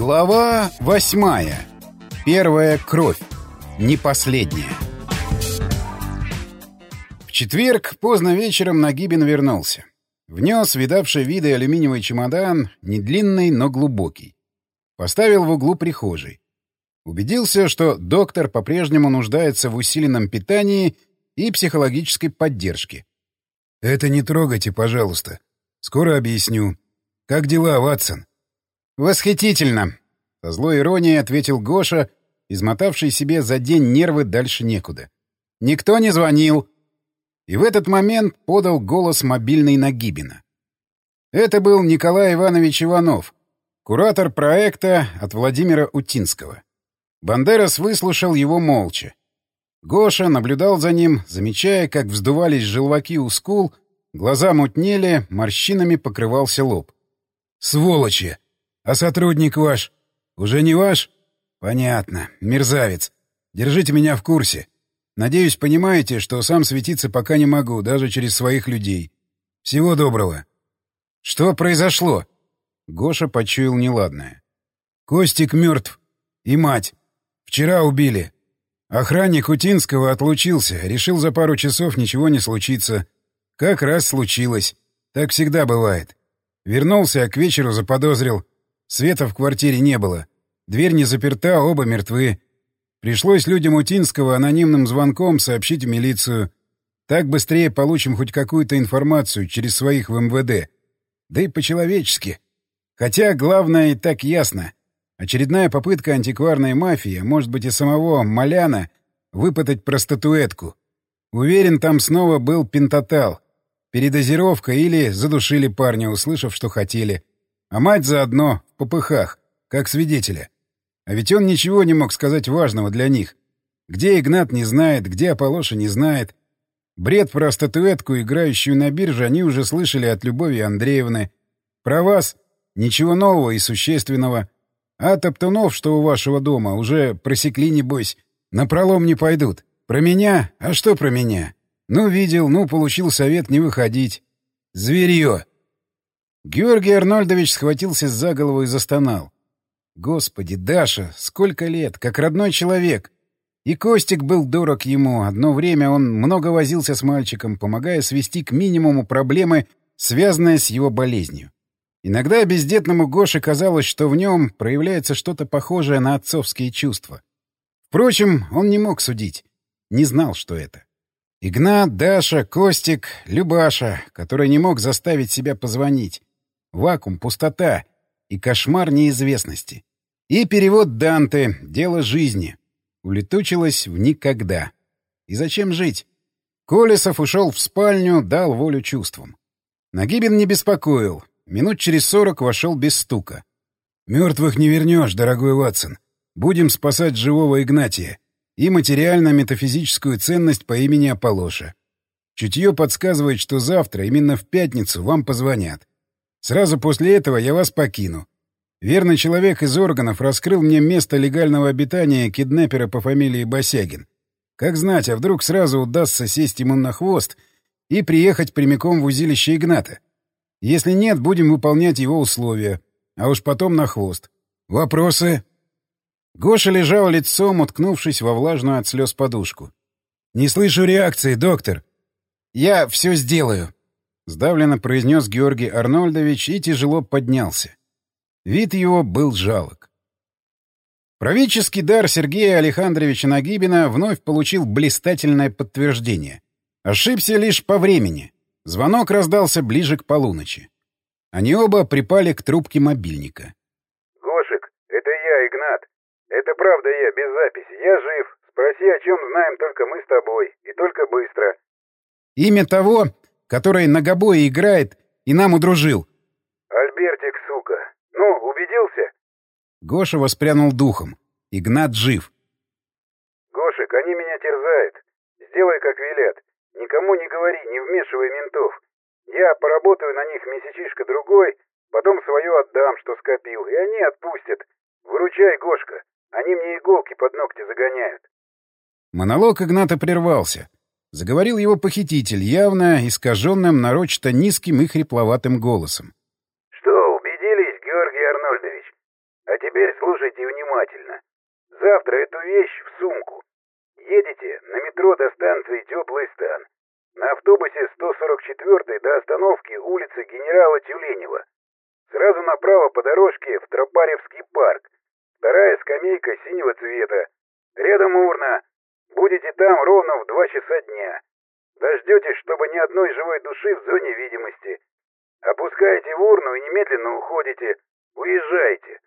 Глава восьмая. Первая кровь. Не последняя. В четверг поздно вечером Нагибин вернулся. Внес видавший виды алюминиевый чемодан, не длинный, но глубокий. Поставил в углу прихожей. Убедился, что доктор по-прежнему нуждается в усиленном питании и психологической поддержке. «Это не трогайте, пожалуйста. Скоро объясню. Как дела, Ватсон?» «Восхитительно!» — со злой иронией ответил Гоша, измотавший себе за день нервы дальше некуда. «Никто не звонил!» И в этот момент подал голос мобильный Нагибина. Это был Николай Иванович Иванов, куратор проекта от Владимира Утинского. Бандерас выслушал его молча. Гоша наблюдал за ним, замечая, как вздувались желваки у скул, глаза мутнели, морщинами покрывался лоб. «Сволочи!» А сотрудник ваш? Уже не ваш? Понятно. Мерзавец. Держите меня в курсе. Надеюсь, понимаете, что сам светиться пока не могу, даже через своих людей. Всего доброго. Что произошло? Гоша почуял неладное. Костик мертв. И мать. Вчера убили. Охранник Утинского отлучился, решил за пару часов ничего не случится. Как раз случилось. Так всегда бывает. Вернулся, а к вечеру заподозрил. Света в квартире не было. Дверь не заперта, оба мертвы. Пришлось людям Утинского анонимным звонком сообщить в милицию. Так быстрее получим хоть какую-то информацию через своих в МВД. Да и по-человечески. Хотя главное и так ясно. Очередная попытка антикварной мафии, а может быть и самого Маляна, выпытать простатуэтку. Уверен, там снова был пентатал. Передозировка или задушили парня, услышав, что хотели. А мать заодно попыхах, как свидетеля. А ведь он ничего не мог сказать важного для них. Где Игнат не знает, где Аполоша не знает. Бред про статуэтку, играющую на бирже, они уже слышали от Любови Андреевны. Про вас ничего нового и существенного. А топтунов, что у вашего дома, уже просекли, небось. На пролом не пойдут. Про меня? А что про меня? Ну, видел, ну, получил совет не выходить. Зверье! Георгий Арнольдович схватился за голову и застонал. Господи, Даша, сколько лет, как родной человек. И Костик был дорог ему. Одно время он много возился с мальчиком, помогая свести к минимуму проблемы, связанные с его болезнью. Иногда бездетному Гоше казалось, что в нем проявляется что-то похожее на отцовские чувства. Впрочем, он не мог судить. Не знал, что это. Игнат, Даша, Костик, Любаша, который не мог заставить себя позвонить. Вакуум, пустота и кошмар неизвестности. И перевод Данте «Дело жизни» улетучилось в никогда. И зачем жить? Колесов ушел в спальню, дал волю чувствам. Нагибин не беспокоил. Минут через сорок вошел без стука. «Мертвых не вернешь, дорогой Ватсон. Будем спасать живого Игнатия и материально-метафизическую ценность по имени Аполоша. Чутье подсказывает, что завтра, именно в пятницу, вам позвонят. Сразу после этого я вас покину. Верный человек из органов раскрыл мне место легального обитания киднепера по фамилии Босягин. Как знать, а вдруг сразу удастся сесть ему на хвост и приехать прямиком в узилище Игната? Если нет, будем выполнять его условия, а уж потом на хвост. Вопросы? Гоша лежал лицом, уткнувшись во влажную от слез подушку. «Не слышу реакции, доктор!» «Я все сделаю!» Сдавленно произнес Георгий Арнольдович и тяжело поднялся. Вид его был жалок. Правительский дар Сергея Александровича Нагибина вновь получил блистательное подтверждение. Ошибся лишь по времени. Звонок раздался ближе к полуночи. Они оба припали к трубке мобильника. «Гошек, это я, Игнат. Это правда я, без записи. Я жив. Спроси, о чем знаем только мы с тобой. И только быстро». Имя того, который на гобое играет и нам удружил. Альбертик, сука. Ну, убедился? Гоша воспрянул духом. Игнат жив. Гошек, они меня терзают. Сделай, как велят. Никому не говори, не вмешивай ментов. Я поработаю на них месячишко-другой, потом свое отдам, что скопил, и они отпустят. Выручай, Гошка. Они мне иголки под ногти загоняют. Монолог Игната прервался. Заговорил его похититель, явно искаженным, нарочито низким и хрипловатым голосом. «Что, убедились, Георгий Арнольдович? А теперь слушайте внимательно. Завтра эту вещь в сумку. Едете на метро до станции Теплый стан. На автобусе 144 до остановки улицы генерала Тюленева. Сразу направо по дорожке в Тропаревский парк. Вторая скамейка синего цвета. Рядом урна. Будете там ровно в два часа дня. Дождетесь, чтобы ни одной живой души в зоне видимости. Опускаете в урну и немедленно уходите. Уезжайте.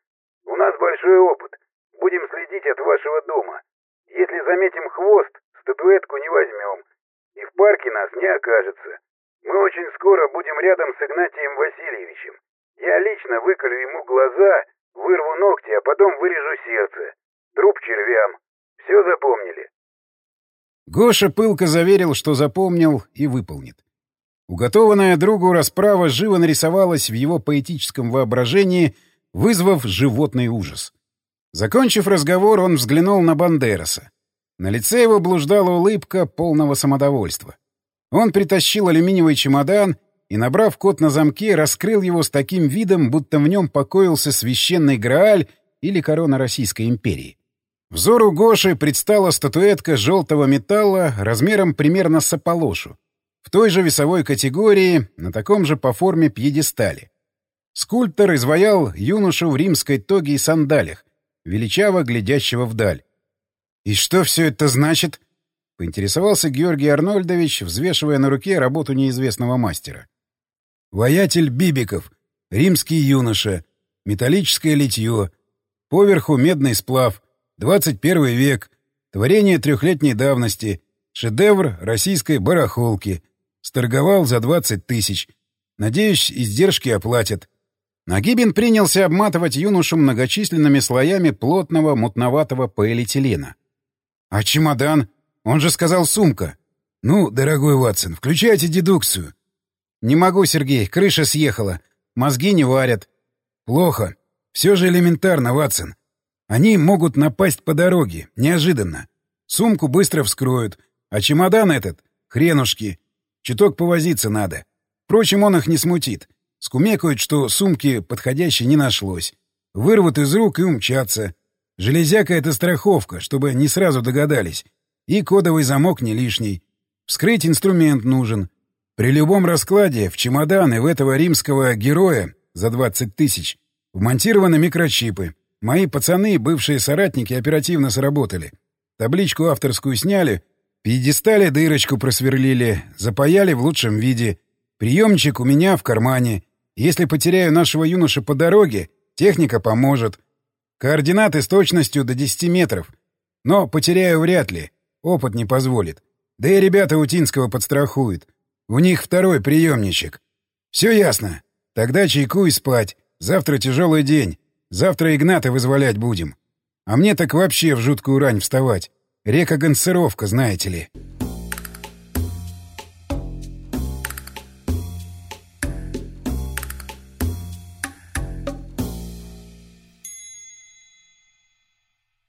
У нас большой опыт. Будем следить от вашего дома. Если заметим хвост, статуэтку не возьмем. И в парке нас не окажется. Мы очень скоро будем рядом с Игнатием Васильевичем. Я лично выколю ему глаза, вырву ногти, а потом вырежу сердце. Труп червям. Все запомнили? Гоша пылко заверил, что запомнил и выполнит. Уготованная другу расправа живо нарисовалась в его поэтическом воображении, вызвав животный ужас. Закончив разговор, он взглянул на Бандераса. На лице его блуждала улыбка полного самодовольства. Он притащил алюминиевый чемодан и, набрав код на замке, раскрыл его с таким видом, будто в нем покоился священный Грааль или корона Российской империи. Взору Гоши предстала статуэтка желтого металла размером примерно с ополошу, в той же весовой категории, на таком же по форме пьедестале. Скульптор изваял юношу в римской тоге и сандалях, величаво глядящего вдаль. «И что все это значит?» — поинтересовался Георгий Арнольдович, взвешивая на руке работу неизвестного мастера. «Воятель Бибиков, римский юноша, металлическое литье, поверху медный сплав, 21 век, творение трехлетней давности, шедевр российской барахолки. Сторговал за 20 тысяч. Надеюсь, издержки оплатят. Нагибин принялся обматывать юношу многочисленными слоями плотного мутноватого полиэтилена. «А чемодан? Он же сказал сумка». «Ну, дорогой Ватсон, включайте дедукцию». «Не могу, Сергей, крыша съехала. Мозги не варят». «Плохо. Все же элементарно, Ватсон. Они могут напасть по дороге, неожиданно. Сумку быстро вскроют, а чемодан этот — хренушки. Чуток повозиться надо. Впрочем, он их не смутит. Скумекают, что сумки подходящей не нашлось. Вырвут из рук и умчатся. Железяка — это страховка, чтобы не сразу догадались. И кодовый замок не лишний. Вскрыть инструмент нужен. При любом раскладе в чемодан и в этого римского героя за 20 тысяч вмонтированы микрочипы. Мои пацаны, бывшие соратники, оперативно сработали. Табличку авторскую сняли, пьедестале дырочку просверлили, запаяли в лучшем виде. Приемчик у меня в кармане. Если потеряю нашего юноша по дороге, техника поможет. Координаты с точностью до 10 метров. Но потеряю вряд ли. Опыт не позволит. Да и ребята Утинского подстрахуют. У них второй приемничек. Все ясно. Тогда чайку и спать. Завтра тяжелый день. Завтра Игната вызволять будем. А мне так вообще в жуткую рань вставать. Река-гонцировка, знаете ли.